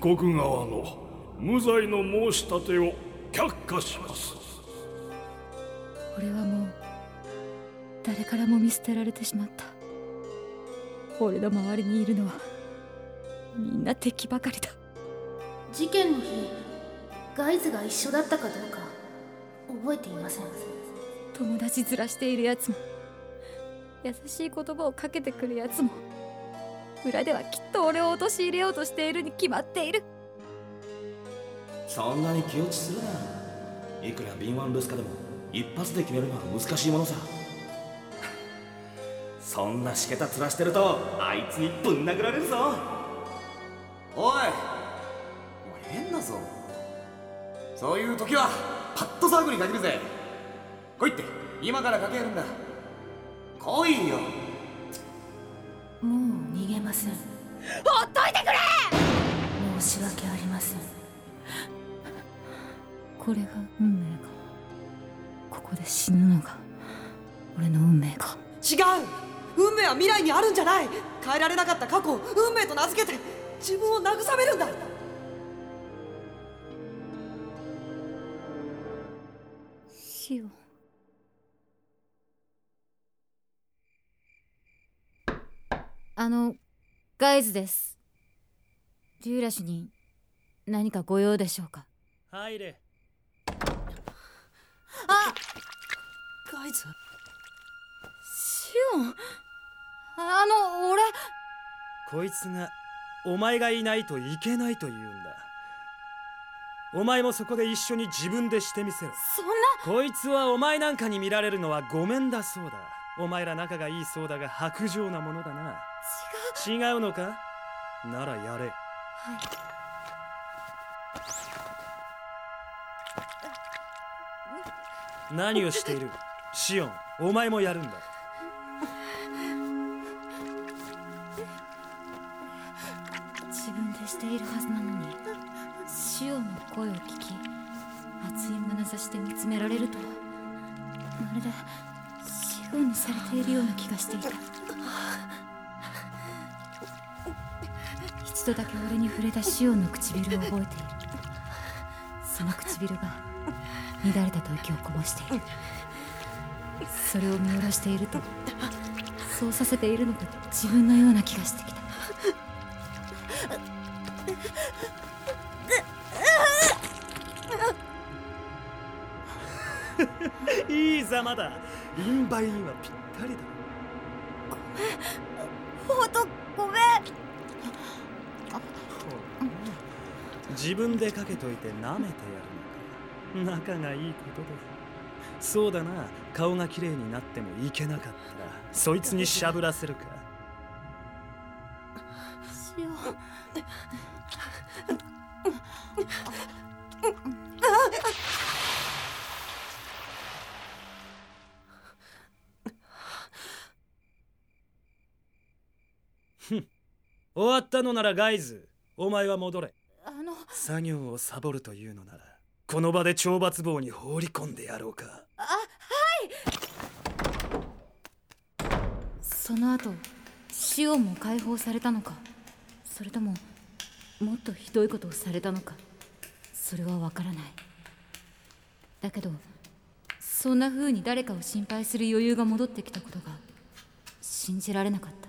被告側の無罪の申し立てを却下します。俺はもう誰からも見捨てられてしまった。俺の周りにいるのはみんな敵ばかりだ。事件の日ガイズが一緒だったかどうか覚えていません。友達ずらしているやつも優しい言葉をかけてくるやつも裏ではきっと俺を陥れようとしているに決まっている。そんなに気落ちするな。いくら敏腕ルスカでも一発で決めるのは難しいものさ。そんなしけた面してるとあいつにぶん殴られるぞ。おいお前変だぞ。そういう時はパッとサークに限るぜ。来いって今からかけるんだ。来いよもう逃げません。ほっといてくれ！申し訳ありません。これが運命か？ここで死ぬのが俺の運命か？違う！運命は未来にあるんじゃない！変えられなかった過去を運命と名付けて自分を慰めるんだ！シオあのガイズです。デューラシュに何かご用でしょうか？入れ。あガイズ？シオン？あの俺？こいつがお前がいないといけないと言うんだ。お前もそこで一緒に自分でしてみせろ。そんな？こいつはお前なんかに見られるのはごめんだそうだ。お前ら仲がいいそうだが薄情なものだな違う。のか？ならやれ。何をしている？シオンお前もやるんだ。自分でしているはずなのにシオンの声を聞き熱い眼差しで見つめられるとはまるでシオンにされているような気がしていた度だけ俺に触れたシオンの唇を覚えている。その唇が乱れたと息をこぼしている。それを見下ろしているとそうさせているのが自分のような気がしてきた。いいざまだ。インバインはぴったりだ。ごめん自分でかけといて舐めてやるのか。仲がいいことだそうだな。顔が綺麗になってもいけなかったらそいつにしゃぶらせるか。終わったのならガイズお前は戻れ。作業をサボるというのならこの場で懲罰棒に放り込んでやろうか。あはい。その後シオンも解放されたのかそれとももっとひどいことをされたのかそれはわからない。だけどそんな風に誰かを心配する余裕が戻ってきたことが信じられなかった。